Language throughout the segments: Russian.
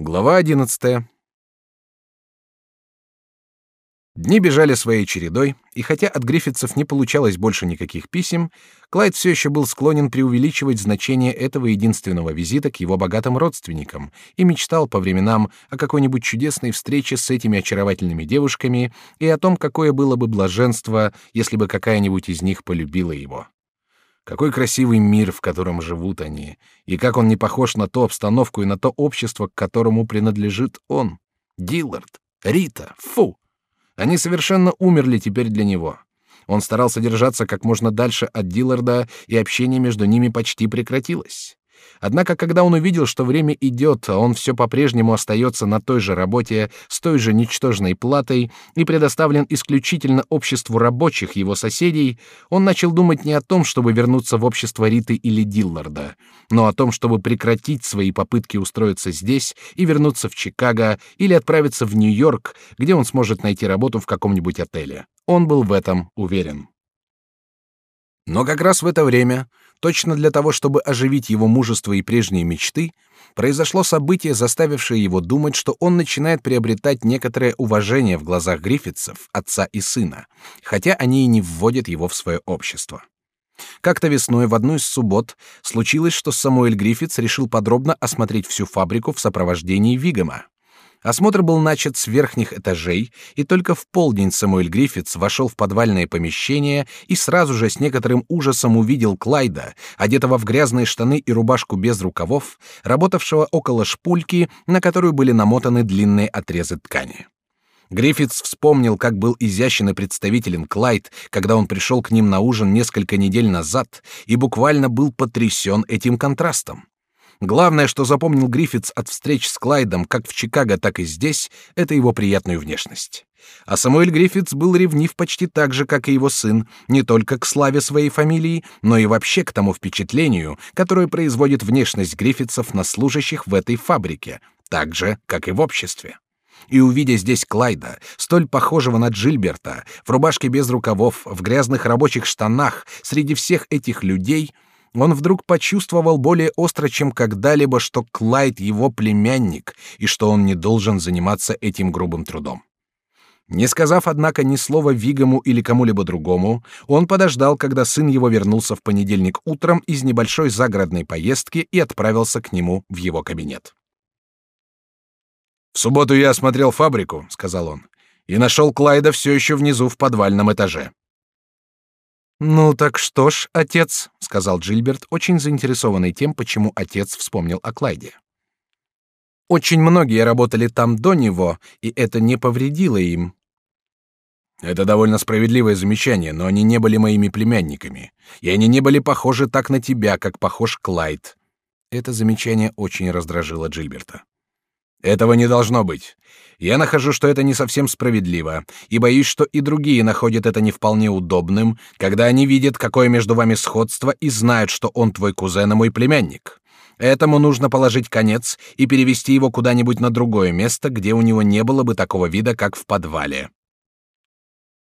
Глава одиннадцатая. Дни бежали своей чередой, и хотя от Гриффитсов не получалось больше никаких писем, Клайд все еще был склонен преувеличивать значение этого единственного визита к его богатым родственникам и мечтал по временам о какой-нибудь чудесной встрече с этими очаровательными девушками и о том, какое было бы блаженство, если бы какая-нибудь из них полюбила его. Какой красивый мир, в котором живут они, и как он не похож на ту обстановку и на то общество, к которому принадлежит он. Диллард, Рита, фу! Они совершенно умерли теперь для него. Он старался держаться как можно дальше от Дилларда, и общение между ними почти прекратилось. Однако, когда он увидел, что время идет, а он все по-прежнему остается на той же работе, с той же ничтожной платой и предоставлен исключительно обществу рабочих его соседей, он начал думать не о том, чтобы вернуться в общество Риты или Дилларда, но о том, чтобы прекратить свои попытки устроиться здесь и вернуться в Чикаго или отправиться в Нью-Йорк, где он сможет найти работу в каком-нибудь отеле. Он был в этом уверен. Но как раз в это время Точно для того, чтобы оживить его мужество и прежние мечты, произошло событие, заставившее его думать, что он начинает приобретать некоторое уважение в глазах Гриффитсов, отца и сына, хотя они и не вводят его в свое общество. Как-то весной в одну из суббот случилось, что Самуэль Гриффитс решил подробно осмотреть всю фабрику в сопровождении Вигома. Осмотр был начат с верхних этажей, и только в полдень Самуэль Гриффитс вошел в подвальное помещение и сразу же с некоторым ужасом увидел Клайда, одетого в грязные штаны и рубашку без рукавов, работавшего около шпульки, на которую были намотаны длинные отрезы ткани. Гриффитс вспомнил, как был изящен и представителен Клайд, когда он пришел к ним на ужин несколько недель назад, и буквально был потрясен этим контрастом. Главное, что запомнил Гриффитс от встреч с Клайдом как в Чикаго, так и здесь, это его приятную внешность. А Самуэль Гриффитс был ревнив почти так же, как и его сын, не только к славе своей фамилии, но и вообще к тому впечатлению, которое производит внешность Гриффитсов на служащих в этой фабрике, так же, как и в обществе. И увидя здесь Клайда, столь похожего на Джильберта, в рубашке без рукавов, в грязных рабочих штанах, среди всех этих людей — он вдруг почувствовал более остро, чем когда-либо, что Клайд его племянник и что он не должен заниматься этим грубым трудом. Не сказав, однако, ни слова Вигому или кому-либо другому, он подождал, когда сын его вернулся в понедельник утром из небольшой загородной поездки и отправился к нему в его кабинет. «В субботу я осмотрел фабрику», — сказал он, — «и нашел Клайда все еще внизу в подвальном этаже. Ну так что ж, отец, сказал Джильберт, очень заинтересованный тем, почему отец вспомнил о Клайде. Очень многие работали там до него, и это не повредило им. Это довольно справедливое замечание, но они не были моими племянниками, и они не были похожи так на тебя, как похож Клайд. Это замечание очень раздражило Джильберта. Этого не должно быть. Я нахожу, что это не совсем справедливо, и боюсь, что и другие находят это не вполне удобным, когда они видят, какое между вами сходство, и знают, что он твой кузен и мой племянник. Этому нужно положить конец и перевести его куда-нибудь на другое место, где у него не было бы такого вида, как в подвале.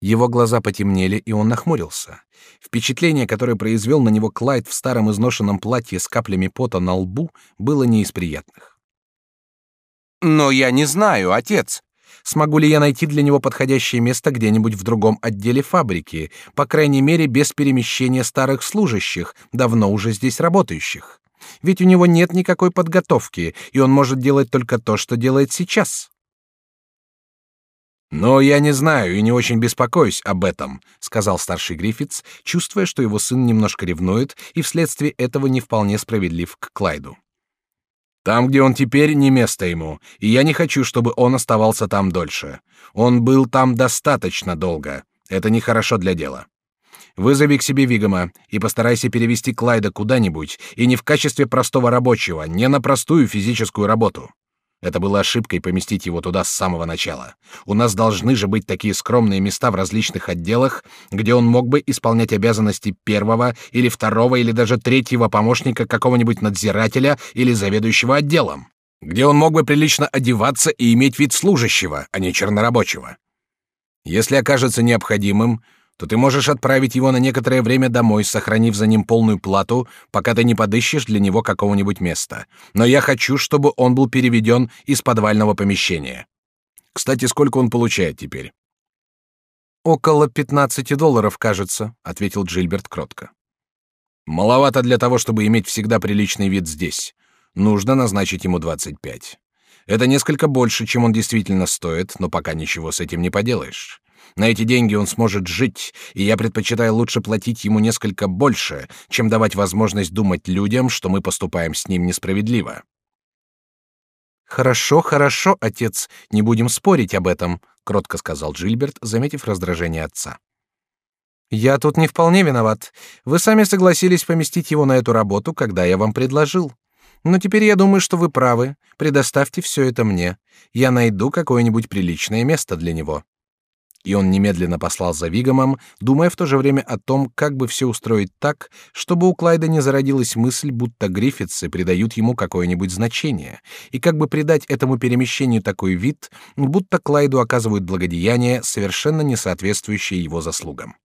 Его глаза потемнели, и он нахмурился. Впечатление, которое произвел на него Клайд в старом изношенном платье с каплями пота на лбу, было не из приятных. Но я не знаю, отец. Смогу ли я найти для него подходящее место где-нибудь в другом отделе фабрики, по крайней мере, без перемещения старых служащих, давно уже здесь работающих? Ведь у него нет никакой подготовки, и он может делать только то, что делает сейчас. Но я не знаю и не очень беспокоюсь об этом, сказал старший Гриффитс, чувствуя, что его сын немножко ревнует и вследствие этого не вполне справедлив к Клайду. Там, где он теперь, не место ему, и я не хочу, чтобы он оставался там дольше. Он был там достаточно долго. Это нехорошо для дела. Вызови к себе Вигома и постарайся перевести Клайда куда-нибудь, и не в качестве простого рабочего, не на простую физическую работу. Это было ошибкой поместить его туда с самого начала. У нас должны же быть такие скромные места в различных отделах, где он мог бы исполнять обязанности первого или второго или даже третьего помощника какого-нибудь надзирателя или заведующего отделом, где он мог бы прилично одеваться и иметь вид служащего, а не чернорабочего. Если окажется необходимым, то ты можешь отправить его на некоторое время домой, сохранив за ним полную плату, пока ты не подыщешь для него какого-нибудь места. Но я хочу, чтобы он был переведен из подвального помещения. Кстати, сколько он получает теперь? Около пятнадцати долларов, кажется, ответил Джильберт кротко. Маловато для того, чтобы иметь всегда приличный вид здесь. Нужно назначить ему двадцать пять. Это несколько больше, чем он действительно стоит, но пока ничего с этим не поделаешь. На эти деньги он сможет жить, и я предпочитаю лучше платить ему несколько больше, чем давать возможность думать людям, что мы поступаем с ним несправедливо. Хорошо, хорошо, отец, не будем спорить об этом, кротко сказал Джильберт, заметив раздражение отца. Я тут не вполне виноват. Вы сами согласились поместить его на эту работу, когда я вам предложил. Но теперь я думаю, что вы правы. Предоставьте все это мне. Я найду какое-нибудь приличное место для него и он немедленно послал за Вигомом, думая в то же время о том, как бы все устроить так, чтобы у Клайда не зародилась мысль, будто Гриффитсы придают ему какое-нибудь значение, и как бы придать этому перемещению такой вид, будто Клайду оказывают благодеяние, совершенно не соответствующее его заслугам.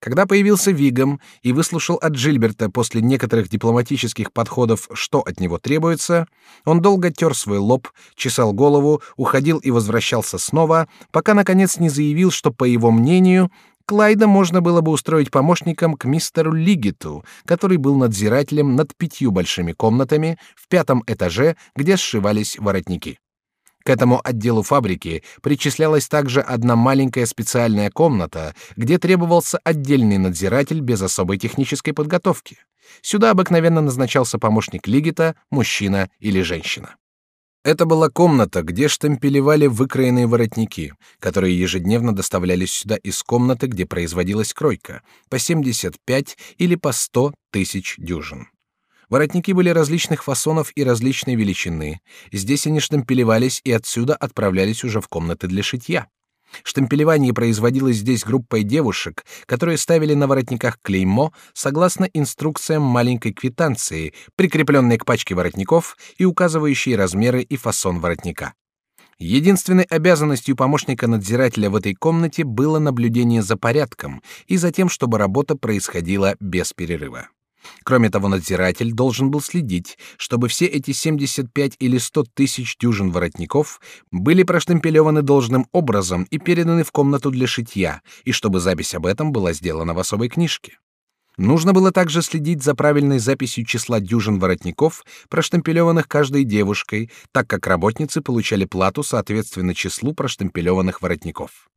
Когда появился Вигом и выслушал от Джильберта после некоторых дипломатических подходов, что от него требуется, он долго тер свой лоб, чесал голову, уходил и возвращался снова, пока наконец не заявил, что по его мнению Клайда можно было бы устроить помощником к мистеру Лигиту, который был надзирателем над пятью большими комнатами в пятом этаже, где сшивались воротники. К этому отделу фабрики причислялась также одна маленькая специальная комната, где требовался отдельный надзиратель без особой технической подготовки. Сюда обыкновенно назначался помощник лигита, мужчина или женщина. Это была комната, где штампелевали выкроенные воротники, которые ежедневно доставлялись сюда из комнаты, где производилась кройка, по 75 или по 100 тысяч дюжин. Воротники были различных фасонов и различной величины. Здесь они штампелевались и отсюда отправлялись уже в комнаты для шитья. Штампелевание производилось здесь группой девушек, которые ставили на воротниках клеймо согласно инструкциям маленькой квитанции, прикрепленной к пачке воротников и указывающей размеры и фасон воротника. Единственной обязанностью помощника-надзирателя в этой комнате было наблюдение за порядком и за тем, чтобы работа происходила без перерыва. Кроме того, надзиратель должен был следить, чтобы все эти 75 или 100 тысяч дюжин воротников были проштемпелеваны должным образом и переданы в комнату для шитья, и чтобы запись об этом была сделана в особой книжке. Нужно было также следить за правильной записью числа дюжин воротников, проштемпелеванных каждой девушкой, так как работницы получали плату соответственно числу проштемпелеванных воротников.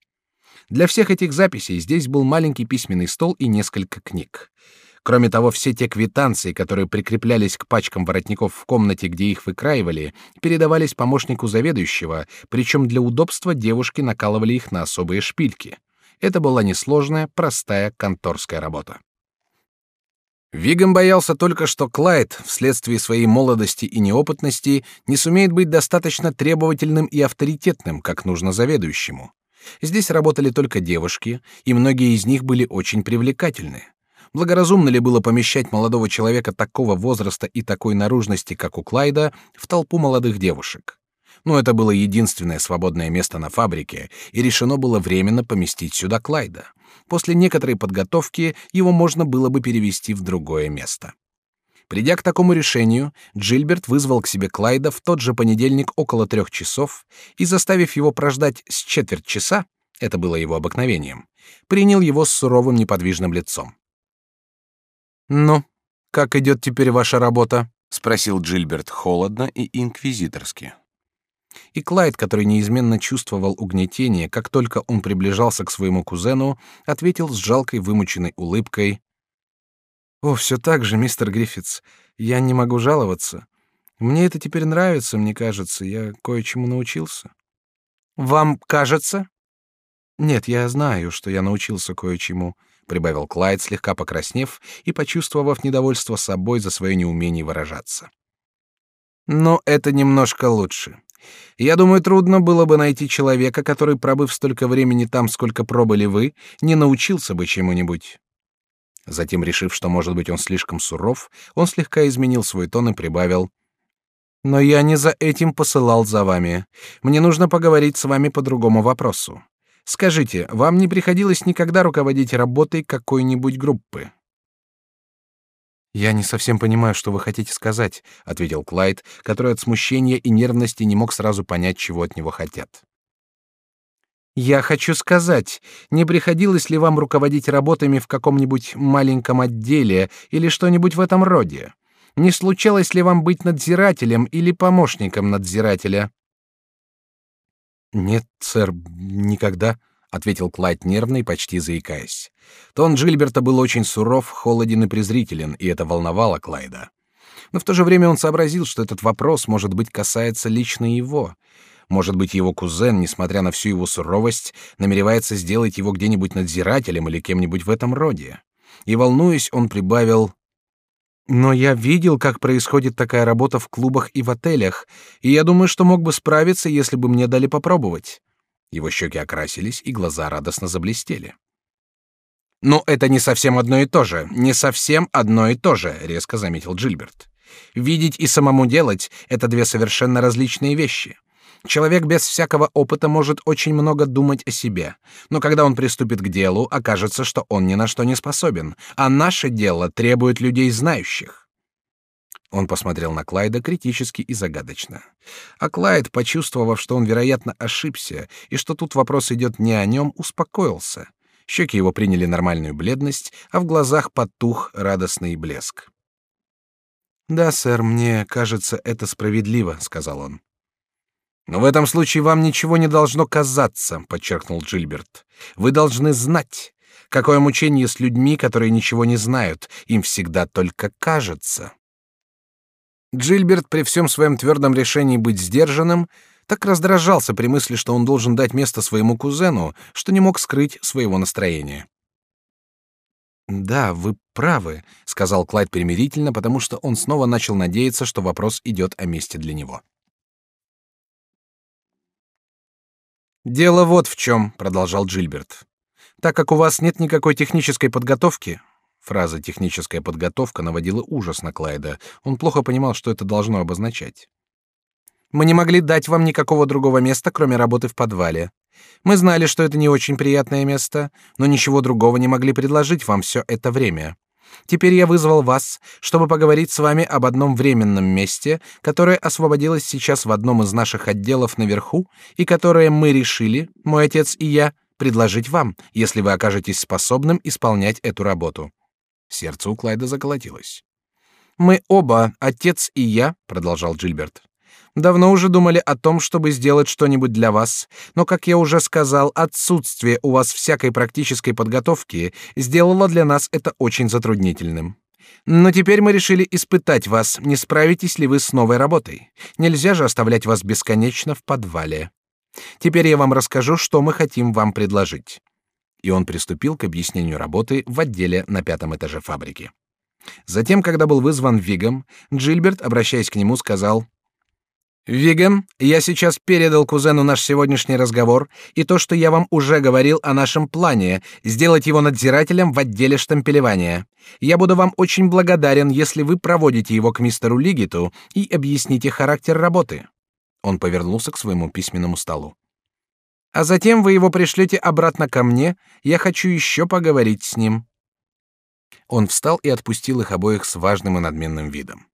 Для всех этих записей здесь был маленький письменный стол и несколько книг. Кроме того, все те квитанции, которые прикреплялись к пачкам воротников в комнате, где их выкраивали, передавались помощнику заведующего, причем для удобства девушки накалывали их на особые шпильки. Это была несложная, простая конторская работа. Вигам боялся только, что Клайд, вследствие своей молодости и неопытности, не сумеет быть достаточно требовательным и авторитетным, как нужно заведующему. Здесь работали только девушки, и многие из них были очень привлекательны. Благоразумно ли было помещать молодого человека такого возраста и такой наружности, как у Клайда, в толпу молодых девушек? Но это было единственное свободное место на фабрике, и решено было временно поместить сюда Клайда. После некоторой подготовки его можно было бы перевести в другое место. Придя к такому решению, Джильберт вызвал к себе Клайда в тот же понедельник около трех часов и, заставив его прождать с четверть часа, это было его обыкновением, принял его с суровым неподвижным лицом. «Ну, как идет теперь ваша работа?» — спросил Джильберт холодно и инквизиторски. И Клайд, который неизменно чувствовал угнетение, как только он приближался к своему кузену, ответил с жалкой вымученной улыбкой. «О, все так же, мистер Гриффитс. Я не могу жаловаться. Мне это теперь нравится, мне кажется. Я кое-чему научился». «Вам кажется?» «Нет, я знаю, что я научился кое-чему прибавил Клайд, слегка покраснев и почувствовав недовольство собой за свое неумение выражаться. Но это немножко лучше. Я думаю, трудно было бы найти человека, который, пробыв столько времени там, сколько пробыли вы, не научился бы чему-нибудь. Затем, решив, что, может быть, он слишком суров, он слегка изменил свой тон и прибавил: "Но я не за этим посылал за вами. Мне нужно поговорить с вами по другому вопросу. Скажите, вам не приходилось никогда руководить работой какой-нибудь группы? Я не совсем понимаю, что вы хотите сказать, ответил Клайд, который от смущения и нервности не мог сразу понять, чего от него хотят. Я хочу сказать, не приходилось ли вам руководить работами в каком-нибудь маленьком отделе или что-нибудь в этом роде? Не случалось ли вам быть надзирателем или помощником надзирателя? Нет, сэр, никогда, ответил Клайд нервно и почти заикаясь. Тон Джильберта был очень суров, холоден и презрителен, и это волновало Клайда. Но в то же время он сообразил, что этот вопрос, может быть, касается лично его. Может быть, его кузен, несмотря на всю его суровость, намеревается сделать его где-нибудь надзирателем или кем-нибудь в этом роде. И волнуясь, он прибавил: "Но я видел, как происходит такая работа в клубах и в отелях, и я думаю, что мог бы справиться, если бы мне дали попробовать". Его щеки окрасились, и глаза радостно заблестели. «Но это не совсем одно и то же, не совсем одно и то же», — резко заметил Джильберт. «Видеть и самому делать — это две совершенно различные вещи. Человек без всякого опыта может очень много думать о себе, но когда он приступит к делу, окажется, что он ни на что не способен, а наше дело требует людей знающих. Он посмотрел на Клайда критически и загадочно. А Клайд, почувствовав, что он, вероятно, ошибся, и что тут вопрос идет не о нем, успокоился. Щеки его приняли нормальную бледность, а в глазах потух радостный блеск. «Да, сэр, мне кажется, это справедливо», — сказал он. «Но в этом случае вам ничего не должно казаться», — подчеркнул Джильберт. «Вы должны знать, какое мучение с людьми, которые ничего не знают, им всегда только кажется». Джильберт при всем своем твердом решении быть сдержанным так раздражался при мысли, что он должен дать место своему кузену, что не мог скрыть своего настроения. Да, вы правы, сказал Клайд примирительно, потому что он снова начал надеяться, что вопрос идет о месте для него. Дело вот в чем, продолжал Джильберт. Так как у вас нет никакой технической подготовки, Фраза «техническая подготовка» наводила ужас на Клайда. Он плохо понимал, что это должно обозначать. «Мы не могли дать вам никакого другого места, кроме работы в подвале. Мы знали, что это не очень приятное место, но ничего другого не могли предложить вам все это время. Теперь я вызвал вас, чтобы поговорить с вами об одном временном месте, которое освободилось сейчас в одном из наших отделов наверху и которое мы решили, мой отец и я, предложить вам, если вы окажетесь способным исполнять эту работу. Сердце у Клайда заколотилось. Мы оба, отец и я, продолжал Джильберт, давно уже думали о том, чтобы сделать что-нибудь для вас, но, как я уже сказал, отсутствие у вас всякой практической подготовки сделало для нас это очень затруднительным. Но теперь мы решили испытать вас, не справитесь ли вы с новой работой. Нельзя же оставлять вас бесконечно в подвале. Теперь я вам расскажу, что мы хотим вам предложить и он приступил к объяснению работы в отделе на пятом этаже фабрики. Затем, когда был вызван Вигом, Джильберт, обращаясь к нему, сказал: «Вигем, я сейчас передал кузену наш сегодняшний разговор и то, что я вам уже говорил о нашем плане сделать его надзирателем в отделе штампелевания. Я буду вам очень благодарен, если вы проводите его к мистеру Лигиту и объясните характер работы». Он повернулся к своему письменному столу а затем вы его пришлете обратно ко мне. Я хочу еще поговорить с ним». Он встал и отпустил их обоих с важным и надменным видом.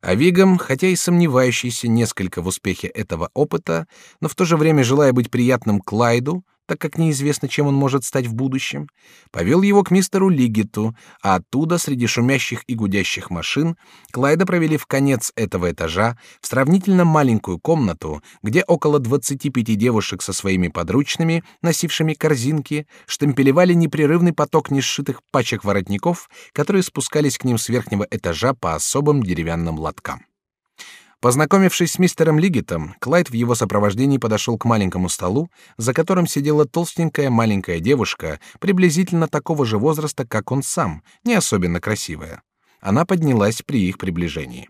А Вигам, хотя и сомневающийся несколько в успехе этого опыта, но в то же время желая быть приятным Клайду, так как неизвестно, чем он может стать в будущем, повел его к мистеру Лигиту, а оттуда, среди шумящих и гудящих машин, Клайда провели в конец этого этажа, в сравнительно маленькую комнату, где около 25 девушек со своими подручными, носившими корзинки, штемпелевали непрерывный поток несшитых пачек воротников, которые спускались к ним с верхнего этажа по особым деревянным лоткам. Познакомившись с мистером Лигитом, Клайд в его сопровождении подошел к маленькому столу, за которым сидела толстенькая маленькая девушка, приблизительно такого же возраста, как он сам, не особенно красивая. Она поднялась при их приближении.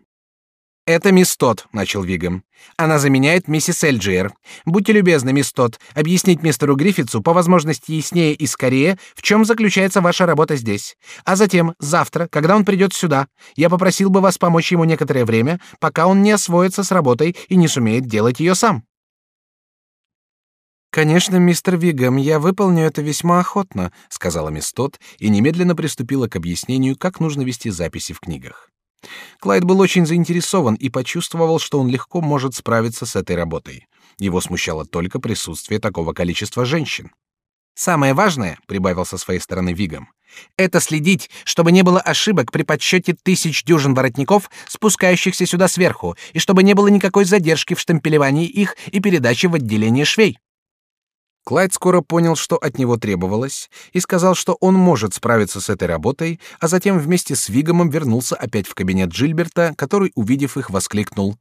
«Это мисс Тот», — начал Вигом. «Она заменяет миссис Эльджиер. Будьте любезны, мисс Тот, объяснить мистеру Гриффитсу по возможности яснее и скорее, в чем заключается ваша работа здесь. А затем, завтра, когда он придет сюда, я попросил бы вас помочь ему некоторое время, пока он не освоится с работой и не сумеет делать ее сам». Конечно, мистер Вигам, я выполню это весьма охотно, сказала мисс Тот и немедленно приступила к объяснению, как нужно вести записи в книгах. Клайд был очень заинтересован и почувствовал, что он легко может справиться с этой работой. Его смущало только присутствие такого количества женщин. Самое важное, прибавил со своей стороны Вигам, это следить, чтобы не было ошибок при подсчете тысяч дюжин воротников, спускающихся сюда сверху, и чтобы не было никакой задержки в штемпелевании их и передаче в отделение швей. Клайд скоро понял, что от него требовалось, и сказал, что он может справиться с этой работой, а затем вместе с Вигомом вернулся опять в кабинет Джильберта, который, увидев их, воскликнул: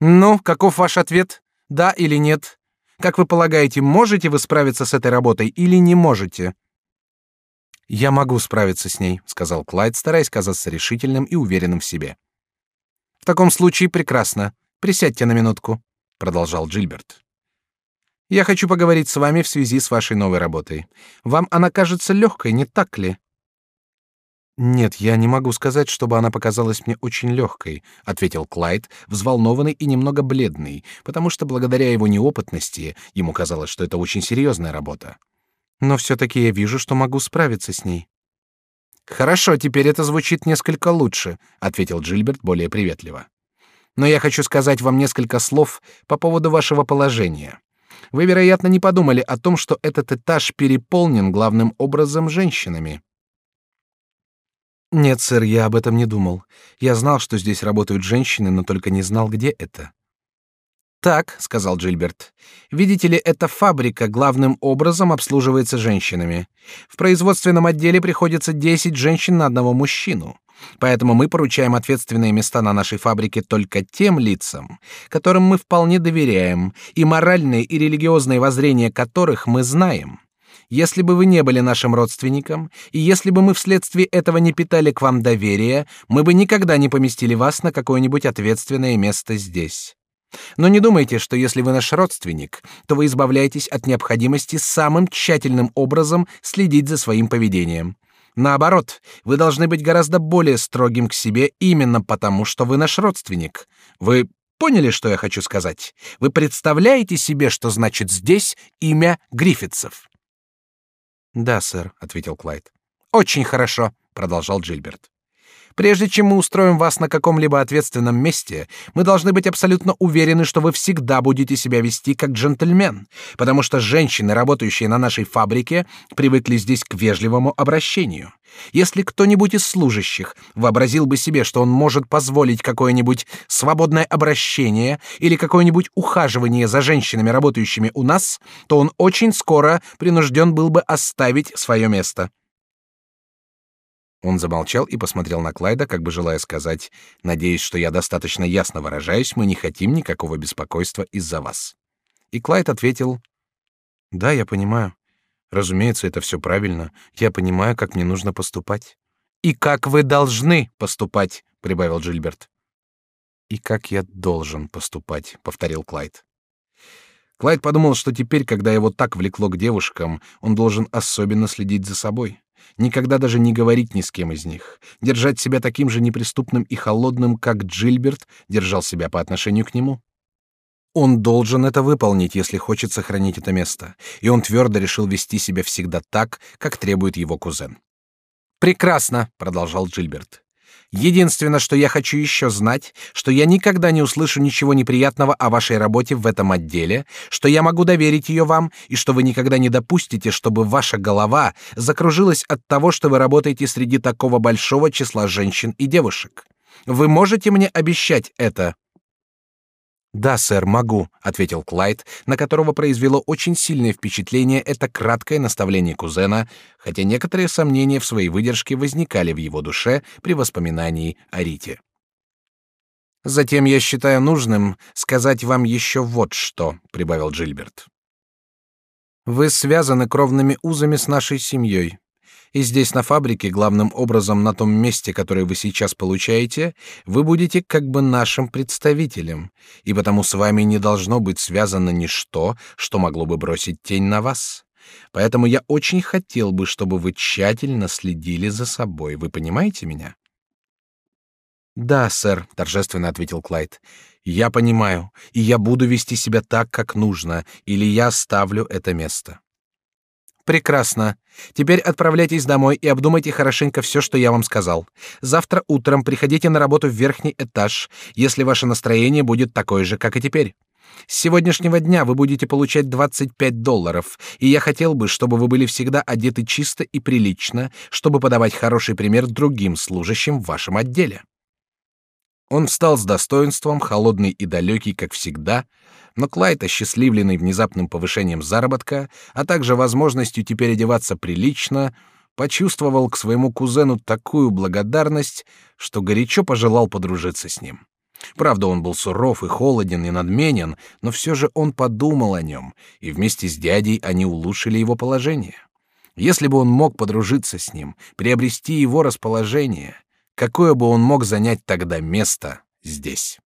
"Ну, каков ваш ответ? Да или нет? Как вы полагаете, можете вы справиться с этой работой или не можете?" "Я могу справиться с ней", сказал Клайд, стараясь казаться решительным и уверенным в себе. "В таком случае прекрасно. Присядьте на минутку", продолжал Джильберт. Я хочу поговорить с вами в связи с вашей новой работой. Вам она кажется легкой, не так ли? Нет, я не могу сказать, чтобы она показалась мне очень легкой, ответил Клайд, взволнованный и немного бледный, потому что благодаря его неопытности ему казалось, что это очень серьезная работа. Но все-таки я вижу, что могу справиться с ней. Хорошо, теперь это звучит несколько лучше, ответил Джильберт более приветливо. Но я хочу сказать вам несколько слов по поводу вашего положения. Вы, вероятно, не подумали о том, что этот этаж переполнен главным образом женщинами. Нет, сэр, я об этом не думал. Я знал, что здесь работают женщины, но только не знал, где это. Так, сказал Джильберт. Видите ли, эта фабрика главным образом обслуживается женщинами. В производственном отделе приходится 10 женщин на одного мужчину. Поэтому мы поручаем ответственные места на нашей фабрике только тем лицам, которым мы вполне доверяем, и моральные и религиозные воззрения которых мы знаем. Если бы вы не были нашим родственником, и если бы мы вследствие этого не питали к вам доверия, мы бы никогда не поместили вас на какое-нибудь ответственное место здесь. Но не думайте, что если вы наш родственник, то вы избавляетесь от необходимости самым тщательным образом следить за своим поведением. Наоборот, вы должны быть гораздо более строгим к себе именно потому, что вы наш родственник. Вы поняли, что я хочу сказать? Вы представляете себе, что значит здесь имя Гриффитсов? Да, сэр, ответил Клайд. Очень хорошо, продолжал Джильберт. Прежде чем мы устроим вас на каком-либо ответственном месте, мы должны быть абсолютно уверены, что вы всегда будете себя вести как джентльмен, потому что женщины, работающие на нашей фабрике, привыкли здесь к вежливому обращению. Если кто-нибудь из служащих вообразил бы себе, что он может позволить какое-нибудь свободное обращение или какое-нибудь ухаживание за женщинами, работающими у нас, то он очень скоро принужден был бы оставить свое место. Он замолчал и посмотрел на Клайда, как бы желая сказать: "Надеюсь, что я достаточно ясно выражаюсь, мы не хотим никакого беспокойства из-за вас". И Клайд ответил: "Да, я понимаю. Разумеется, это все правильно. Я понимаю, как мне нужно поступать". "И как вы должны поступать", прибавил Джильберт. "И как я должен поступать", повторил Клайд. Клайд подумал, что теперь, когда его так влекло к девушкам, он должен особенно следить за собой никогда даже не говорить ни с кем из них, держать себя таким же неприступным и холодным, как Джильберт держал себя по отношению к нему. Он должен это выполнить, если хочет сохранить это место, и он твердо решил вести себя всегда так, как требует его кузен. Прекрасно, продолжал Джильберт. Единственное, что я хочу еще знать, что я никогда не услышу ничего неприятного о вашей работе в этом отделе, что я могу доверить ее вам и что вы никогда не допустите, чтобы ваша голова закружилась от того, что вы работаете среди такого большого числа женщин и девушек. Вы можете мне обещать это? Да, сэр, могу, ответил Клайд, на которого произвело очень сильное впечатление это краткое наставление кузена, хотя некоторые сомнения в своей выдержке возникали в его душе при воспоминании о Рите. Затем я считаю нужным сказать вам еще вот что, прибавил Джильберт. Вы связаны кровными узами с нашей семьей. И здесь на фабрике, главным образом на том месте, которое вы сейчас получаете, вы будете как бы нашим представителем, и потому с вами не должно быть связано ничто, что могло бы бросить тень на вас. Поэтому я очень хотел бы, чтобы вы тщательно следили за собой. Вы понимаете меня? Да, сэр, торжественно ответил Клайд. Я понимаю, и я буду вести себя так, как нужно, или я оставлю это место. Прекрасно. Теперь отправляйтесь домой и обдумайте хорошенько все, что я вам сказал. Завтра утром приходите на работу в верхний этаж, если ваше настроение будет такое же, как и теперь. С сегодняшнего дня вы будете получать 25 долларов, и я хотел бы, чтобы вы были всегда одеты чисто и прилично, чтобы подавать хороший пример другим служащим в вашем отделе. Он встал с достоинством, холодный и далекий, как всегда, но Клайд, осчастливленный внезапным повышением заработка, а также возможностью теперь одеваться прилично, почувствовал к своему кузену такую благодарность, что горячо пожелал подружиться с ним. Правда, он был суров и холоден и надменен, но все же он подумал о нем, и вместе с дядей они улучшили его положение. Если бы он мог подружиться с ним, приобрести его расположение, какое бы он мог занять тогда место здесь?